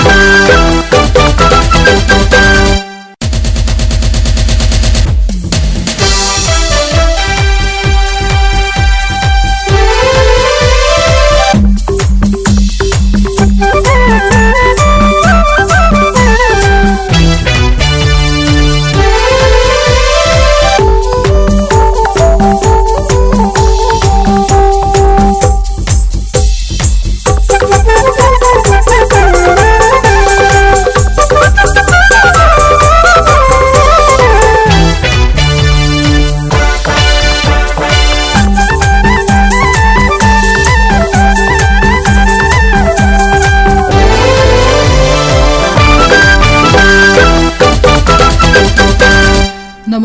Thank you.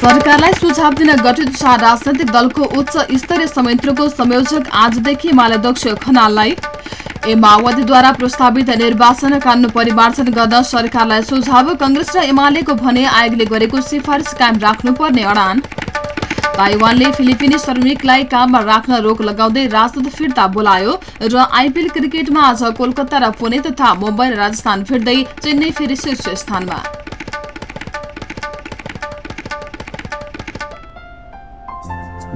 सरकारलाई सुझाव दिन गठित चार राजनैतिक दलको उच्च स्तरीय संयन्त्रको संयोजक आजदेखि एमाले अध्यक्ष खनाललाई ए माओवादीद्वारा प्रस्तावित निर्वाचन कानून परिमार्जन गर्न सरकारलाई सुझाव। कंग्रेस र एमालेको भने आयोगले गरेको सिफारिस कायम राख्नुपर्ने अडान। ताइवानले फिलिपिनी श्रमिकलाई काममा राख्न रोक लगाउँदै राजदूत फिर्ता बोलायो र आइपिएल क्रिकेटमा आज कोलकाता र पुणे तथा मुम्बई र राजस्थान फिर्दै चेन्नई फेरि शीर्ष स्थानमा।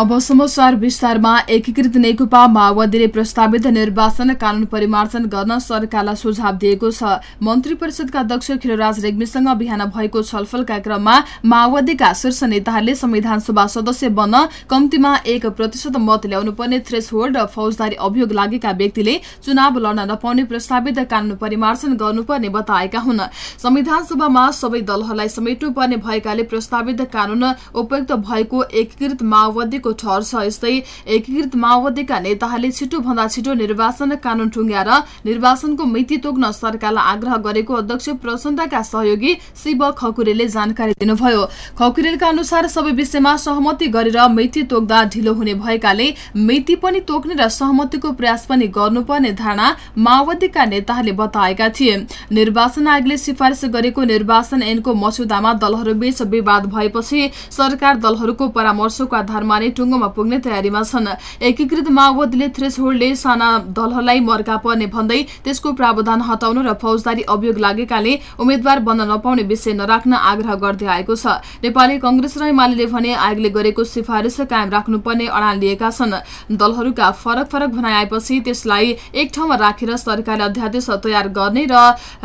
अब समाचार विस्तारमा एकीकृत नेकपा माओवादीले प्रस्तावित निर्वाचन कानून परिमार्जन गर्न सरकारलाई सुझाव दिएको छ। मन्त्री परिषदका अध्यक्ष खिलराज रेग्मीसँग बिहान भएको छलफलका क्रममा माओवादीका शीर्ष नेताहरूले संविधान सभा सदस्य बन्न कम्तीमा एक प्रतिशत मत ल्याउनु पर्ने थ्रेस होल्ड र फौजदारी अभियोग लागेका व्यक्तिले चुनाव लड्न नपाउने प्रस्तावित कानून परिमार्जन गर्नुपर्ने बताएका हुन्। संविधान सभामा सबै दलहरूलाई समेट्नुपर्ने भएकाले प्रस्तावित कानून उपयुक्त भएको एकीकृत माओवादीको गरेको ठहर छ। यस्तै एकीकृत माओवादीका नेताहरूले छिटो भन्दा छिटो निर्वाचन कानून टुङ्ग्याएर निर्वाचनको मिति तोक्न सरकारलाई आग्रह गरेको अध्यक्ष प्रचण्डका सहयोगी शिव खकुरेले जानकारी दिनुभयो। खकुरेलका अनुसार सबै विषयमा सहमति गरेर मिति तोक्दा ढिलो हुने भएकाले मिति पनि तोक्ने र सहमतिको प्रयास पनि गर्नुपर्ने धारणा माओवादीका नेताहरूले बताएका थिए। निर्वाचन आयोगले सिफारिस गरेको निर्वाचन ऐनको मस्यौदामा दलहरूबीच विवाद भएपछि सरकार दलहरूको परामर्शको आधारमा नै टुङ्गोमा पुग्ने तयारीमा छन्। एकीकृत माओवादीले थ्रेसहोल्डले साना दलहरूलाई मर्का पर्ने भन्दै त्यसको प्रावधान हटाउन र फौजदारी अभियोग लागेकाले उम्मेद्वार बन्न नपाउने विषय नराख्न आग्रह गर्दै आएको छ। नेपाली कंग्रेस र एमाले भने आयोगले गरेको सिफारिस कायम राख्नुपर्ने अडान लिएका छन्। दलहरूका फरक फरक भनाइ आएपछि त्यसलाई एक ठाउँमा राखेर सरकारले अध्यादेश तयार गर्ने र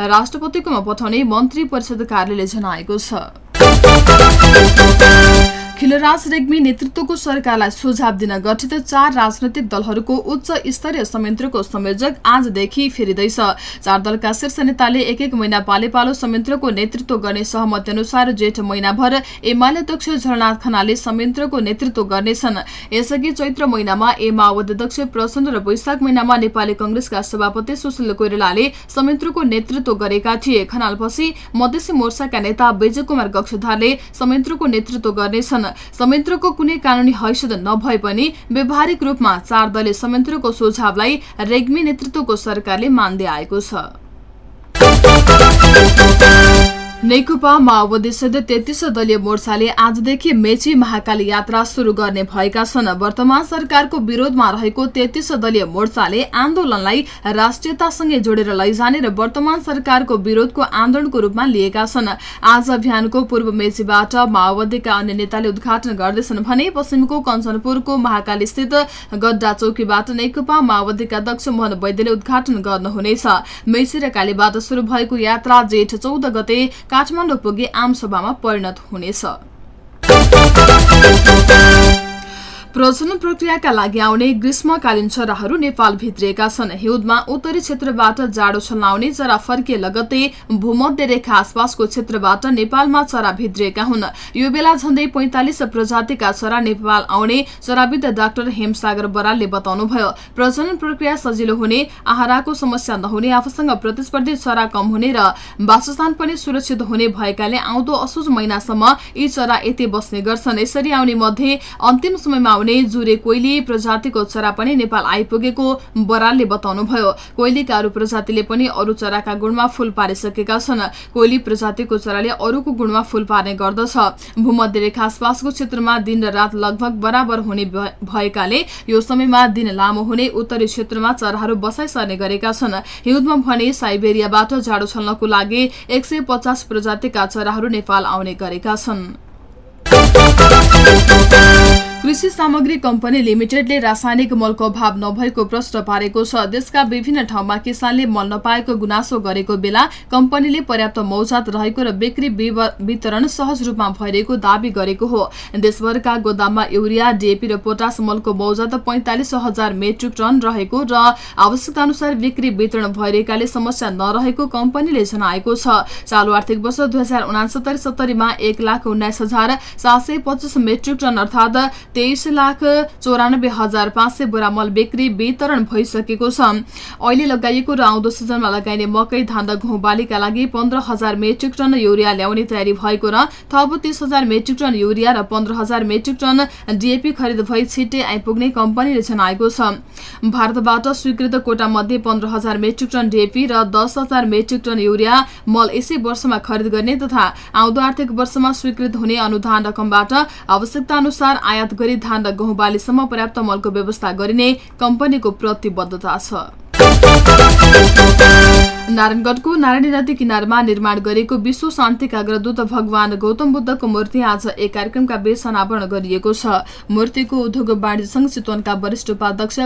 राष्ट्रपतिकोमा पठाउने मन्त्री परिषद कार्यालयले जनाएको छ। खिलराज रेग्मी नेतृत्वको सरकारलाई सुझाव दिन गठित चार राजनैतिक दलहरूको उच्च स्तरीय संयन्त्रको संयोजक आजदेखि फेरिँदैछ। चार दलका शीर्ष नेताले एक एक महिना पाले पालो संयन्त्रको नेतृत्व गर्ने सहमति अनुसार जेठ महिनाभर एमाले अध्यक्ष झलनाथ खनाले संयन्त्रको नेतृत्व गर्नेछन्। यसअघि चैत्र महिनामा ए माओवादी अध्यक्ष प्रचण्ड र वैशाख महिनामा नेपाली कंग्रेसका सभापति सुशील कोइरालाले संयन्त्रको नेतृत्व गरेका थिए। खनालपछि मधेसी मोर्चाका नेता विजय कुमार गक्षधारले संयन्त्रको नेतृत्व गर्नेछन्। संयन्त्रको कुनै कानूनी हैसियत नभए पनि व्यावहारिक रूपमा चार दलीय संयन्त्रको सुझावलाई रेग्मी नेतृत्वको सरकारले मान्दै आएको छ। नेकपा माओवादी सहित तेत्तीस दलीय मोर्चाले आजदेखि मेची महाकाली यात्रा शुरू गर्ने भएका छन्। वर्तमान सरकारको विरोधमा रहेको तेत्तीस दलीय मोर्चाले आन्दोलनलाई राष्ट्रियतासँगै जोडेर लैजाने र वर्तमान सरकारको विरोधको आन्दोलनको रूपमा लिएका छन्। आज अभियानको पूर्व मेचीबाट माओवादीका अन्य नेताले उद्घाटन गर्दैछन् भने पश्चिमको कञ्चनपुरको महाकाली स्थित गड्डा चौकीबाट नेकपा माओवादीका अध्यक्ष मोहन वैद्यले उद्घाटन गर्नुहुनेछ। मेची र कालीबाट शुरू भएको यात्रा जेठ चौध गते काठमाडौँ पुगे आमसभामा परिणत हुनेछ। प्रजनन प्रक्रियाका लागि आउने ग्रीष्मकालीन चराहरू नेपाल भित्रिएका छन्। हिउँदमा उत्तरी क्षेत्रबाट जाडो छल्लाउने चरा फर्किए लगत्तै भूमध्य रेखा आसपासको क्षेत्रबाट नेपालमा चरा भित्रिएका हुन्। यो बेला झण्डै पैंतालिस प्रजातिका चरा नेपाल आउने चराविद डाक्टर हेमसागर बरालले बताउनुभयो। प्रजनन प्रक्रिया सजिलो हुने आहाराको समस्या नहुने आफूसँग प्रतिस्पर्धी चरा कम हुने र वासस्थान पनि सुरक्षित हुने भएकाले आउँदो असोज महिनासम्म यी चरा यति बस्ने गर्छन्। यसरी आउने मध्ये अन्तिम समयमा आउने जुरे कोइली प्रजातिको चरा पनि नेपाल आइपुगेको बरालले बताउनुभयो। कोइलीका अरू प्रजातिले पनि अरू चराका गुणमा फूल पारिसकेका छन्। कोइली प्रजातिको चराले अरूको गुणमा फूल पार्ने गर्दछ। भूमध्य रेखा आसपासको क्षेत्रमा दिन र रात लगभग बराबर हुने भएकाले यो समयमा दिन लामो हुने उत्तरी क्षेत्रमा चराहरू बसाइ सर्ने गरेका छन्। हिउँदमा भने साइबेरियाबाट जाडो छल्नको लागि एक प्रजातिका चराहरू नेपाल आउने गरेका छन्। कृषि सामग्री कम्पनी लिमिटेडले रासायनिक मलको अभाव नभएको प्रश्न पारेको छ। देशका विभिन्न ठाउँमा किसानले मल नपाएको गुनासो गरेको बेला कम्पनीले पर्याप्त मौजात रहेको र बिक्री वितरण सहज रूपमा भइरहेको दावी गरेको हो। देशभरका गोदाममा युरिया डिएपी र पोटास मलको मौजात पैंतालिस हजार मेट्रिक टन रहेको र आवश्यकता अनुसार बिक्री वितरण भइरहेकाले समस्या नरहेको कम्पनीले जनाएको छ। चालु आर्थिक वर्ष दुई हजार उनासत्तरी सत्तरीमा एक लाख उन्नाइस हजार सात सय पच्चिस मेट्रिक टन अर्थात तेइस लाख चौरानब्बे हजार पाँच सय बोरा मल बिक्री वितरण भइसकेको छ। अहिले लगाइएको र आउँदो सिजनमा लगाइने मकै धान र घुँ बालीका लागि पन्ध्र हजार मेट्रिक टन युरिया ल्याउने तयारी भएको र थप तीस हजार मेट्रिक टन युरिया र पन्ध्र हजार मेट्रिक टन डिएपी खरिद भई छिट्टै आइपुग्ने कम्पनीले जनाएको छ। भारतबाट स्वीकृत कोटा मध्ये पन्ध्र हजार मेट्रिक टन डिएपी र दस हजार मेट्रिक टन युरिया मल यसै वर्षमा खरिद गर्ने तथा आउँदो आर्थिक वर्षमा स्वीकृत हुने अनुदान रकमबाट आवश्यकता अनुसार आयात गरी धान र गहुँ बालीसम्म पर्याप्त मलको व्यवस्था गरिने कम्पनीको प्रतिबद्धता छ। नारायणगढको नारायणी नदी किनारमा निर्माण गरेको विश्व शान्तिका अग्रदूत भगवान गौतम बुद्धको मूर्ति आज एक कार्यक्रमका बीच अनावरण गरिएको छ। मूर्तिको उद्योग वाणिज्य संघ चितवनका वरिष्ठ उपाध्यक्ष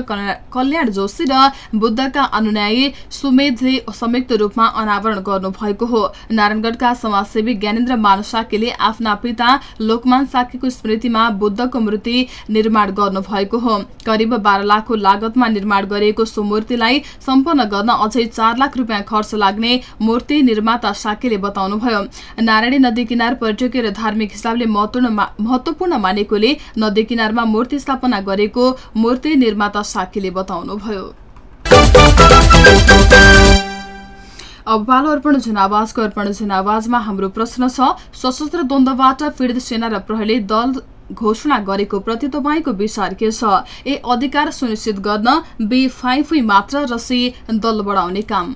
कल्याण जोशी र बुद्धका अनुयायी सुमेधले संयुक्त रूपमा अनावरण गर्नु भएको हो। नारायणगढका समाजसेवी ज्ञानेन्द्र मान साकेले आफ्ना पिता लोकमान साकेको स्मृतिमा बुद्धको मूर्ति निर्माण गर्नु भएको हो। करिब बाह्र लाखको लागतमा निर्माण गरिएको सो मूर्तिलाई सम्पन्न गर्न अझै चार लाख रुपियाँ खर्च लाग्ने मूर्ति निर्माता साकेले बताउनुभयो। नारायणी नदी किनार पर्यटकीय र धार्मिक हिसाबले महत्वपूर्ण मानेकोले नदी किनारमा मूर्ति स्थापना गरेको मूर्ति निर्माता साकेले बताउनुभयो। अब पालो अर्पण जनावाजको अर्पण जनावाजमा हाम्रो प्रश्न छ सशस्त्र द्वन्द्वबाट पीडित सेना र प्रहरीले दल घोषणा गरेको प्रति तपाईँको विचार के छ? ए अधिकार सुनिश्चित गर्न बी फाइफुई मात्र र सी दल बढाउने काम।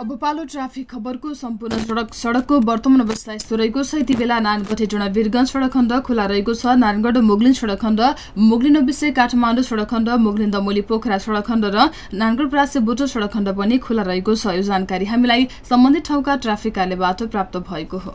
अब पालो ट्राफिक खबरको सम्पूर्ण सडक सडकको वर्तमान अवस्था यस्तो रहेको छ। यति बेला नानगढ हेटोडा वीरगञ्ज सडक खण्ड खुला रहेको छ। नारायणगढ मुगलिन सडक खण्ड मुगलिन विषय काठमाडौँ सडक खण्ड मुगलिन दमोली पोखरा सडक खण्ड र नानगढ प्रासे बोटो सडक खण्ड पनि खुला रहेको छ। यो जानकारी हामीलाई सम्बन्धित ठाउँका ट्राफिक कार्यालयबाट प्राप्त भएको हो।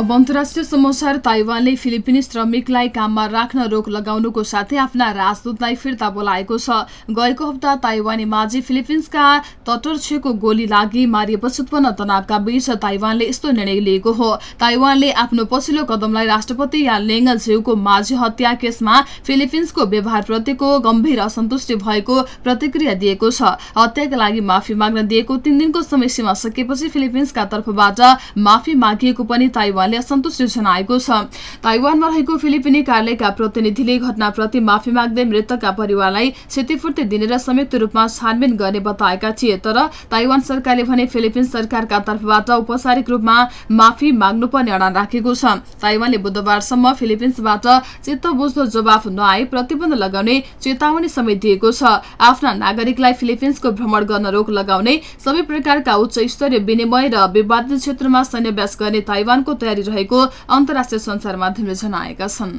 अब अन्तर्राष्ट्रिय समाचार ताइवानले फिलिपिनी श्रमिकलाई काममा राख्न रोक लगाउनुको साथै आफ्ना राजदूतलाई फिर्ता बोलाएको छ। गएको हप्ता ताइवानी माझी फिलिपिन्सका तटरक्षको गोली लागि मारिएपछि उत्पन्न तनावका बीच ताइवानले यस्तो निर्णय लिएको हो। ताइवानले आफ्नो पछिल्लो कदमलाई राष्ट्रपति या झेउको माझी हत्या केसमा फिलिपिन्सको व्यवहारप्रतिको गम्भीर असन्तुष्टि भएको प्रतिक्रिया दिएको छ। हत्याका लागि माफी माग्न दिएको तीन दिनको समय सीमा सकिएपछि फिलिपिन्सका तर्फबाट माफी मागिएको पनि ताइवानले असन्तुष्टि जनाएको छ। ताइवानमा रहेको फिलिपिनी कार्यालयका प्रतिनिधिले घटनाप्रति माफी माग्दै मृतकका परिवारलाई क्षतिपूर्ति दिने र संयुक्त रूपमा छानबिन गर्ने बताएका थिए तर ताइवान सरकारले भने फिलिपिन्स सरकारका तर्फबाट औपचारिक रूपमा माफी माग्नुपर्ने अडान राखेको छ। ताइवानले बुधबारसम्म फिलिपिन्सबाट चित्त बुझ्दो जवाफ नआए प्रतिबन्ध लगाउने चेतावनी समेत दिएको छ। आफ्ना नागरिकलाई फिलिपिन्सको भ्रमण गर्न रोक लगाउने सबै प्रकारका उच्च स्तरीय विनिमय र विवादित क्षेत्रमा सैन्याभ्यास गर्ने ताइवानको तयारी रहेको अन्तर्राष्ट्रिय सञ्चार माध्यमले जनाएका छन्।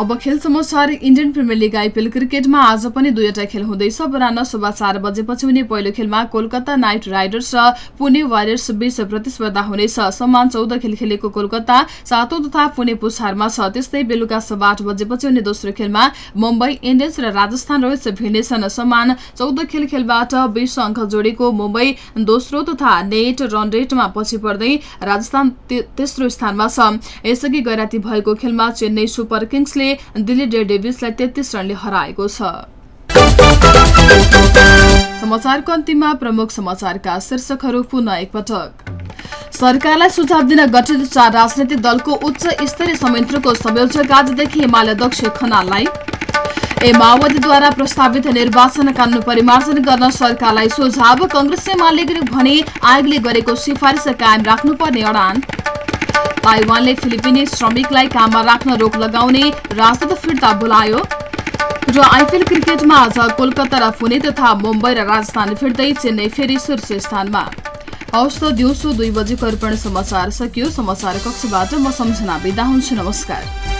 अब खेल समाचार इन्डियन प्रिमियर लिग आइपिएल क्रिकेटमा आज पनि दुईवटा खेल हुँदैछ। अपरान्न सुबह चार बजेपछि हुने पहिलो खेलमा कोलकाता नाइट राइडर्स र पुणे वारियर्स बीच प्रतिस्पर्धा हुनेछ। समान चौध खेल खेलेको कोलकाता सातौं तथा पुणे पुछारमा छ। त्यस्तै बेलुका सभा आठ बजेपछि हुने दोस्रो खेलमा मुम्बई इन्डियन्स र राजस्थान रोयल्स भिड्नेछन्। समान चौध खेल खेलबाट बीस अङ्क जोडेको मुम्बई दोस्रो तथा नेट रन रेटमा पछि पर्दै राजस्थान तेस्रो स्थानमा छ। यसअघि गैराती भएको खेलमा चेन्नई सुपर किङ्सले दिल्ली डेयर डेभिसलाई तेत्तीस रनले हराएको छ। सरकारलाई सुझाव दिन गठित चार राजनैतिक दलको उच्च स्तरीय संयन्त्रको संयोजक आजदेखि हिमालय दक्ष खनाललाई। ए माओवादीद्वारा प्रस्तावित निर्वाचन कानून परिमार्जन गर्न सरकारलाई सुझाव कंग्रेस एमाले भने आयोगले गरेको सिफारिस कायम राख्नुपर्ने अडान। ताइवानले फिलिपिनी श्रमिकलाई काममा राख्न रोक लगाउने राजदूत फिर्ता बोलायो। र आइपिएल क्रिकेटमा आज कोलकाता र पुणे तथा मुम्बई र राजस्थान फिर्दै चेन्नई फेरि शीर्ष स्थानमा। हवस् त दिउँसो दुई बजेको अर्पण समाचार सकियो। समाचार कक्षबाट म सम्झना बिदा हुन्छु। नमस्कार।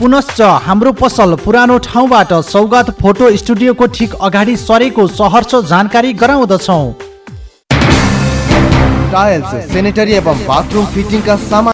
पुनश्च हाम्रो पसल पुरानो ठाउँबाट सौगात फोटो स्टुडियोको ठिक अगाडि सरेको सहर्ष जानकारी गराउँदछौ। टाइल्स सेनेटरी एवं बाथरूम फिटिङका सामान